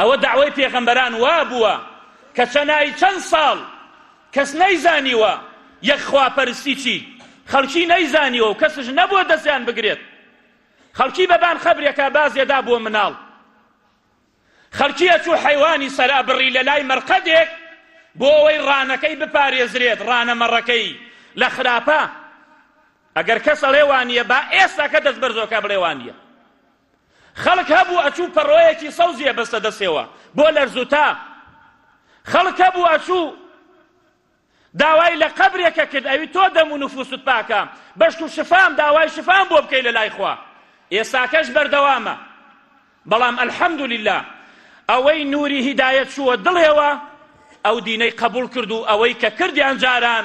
ئەوە دەعوەی پێغەمبەران وا بووە کە چەنای چەند ساڵ کەس نەیزانیوە یەک خواپەرستی چی خەڵکی نەیزانیوە و کەسش نەبووە دەستیان بگرێت خەڵکی بەبان خەبرێکا بازێدا بۆ مناڵ خەڵکی ئەچوو حەیوانی سەرا بڕی لە لای مەرقەدێک بۆ ئەوەی ڕانەکەی بپارێزرێت ڕانە مەڕەکەی لە خراپە ئەگەر کەس ئەڵێ وانە با ئێستاکە دەست بەرزۆکە بڵێ وانە خەڵک هەبوو ئەچوو پەڕۆیەکی سەوزی ئەبەستە دەستێەوە بۆ لەرزوتا خەڵک هەبوو ئەچوو داوای لە قەبرێکە کرد ئەوی تۆ دەم و نفوست پاکە بەشک و شفام داوای شفام بۆ بکەی لە لای خوا ئێساکەش بەردەوامە بەڵام الحمد لله ئەوەی نوری هیدایەت چووە دڵێەوە ئەو دینەی قبول کرد و ئەوەی کە کردیان جاران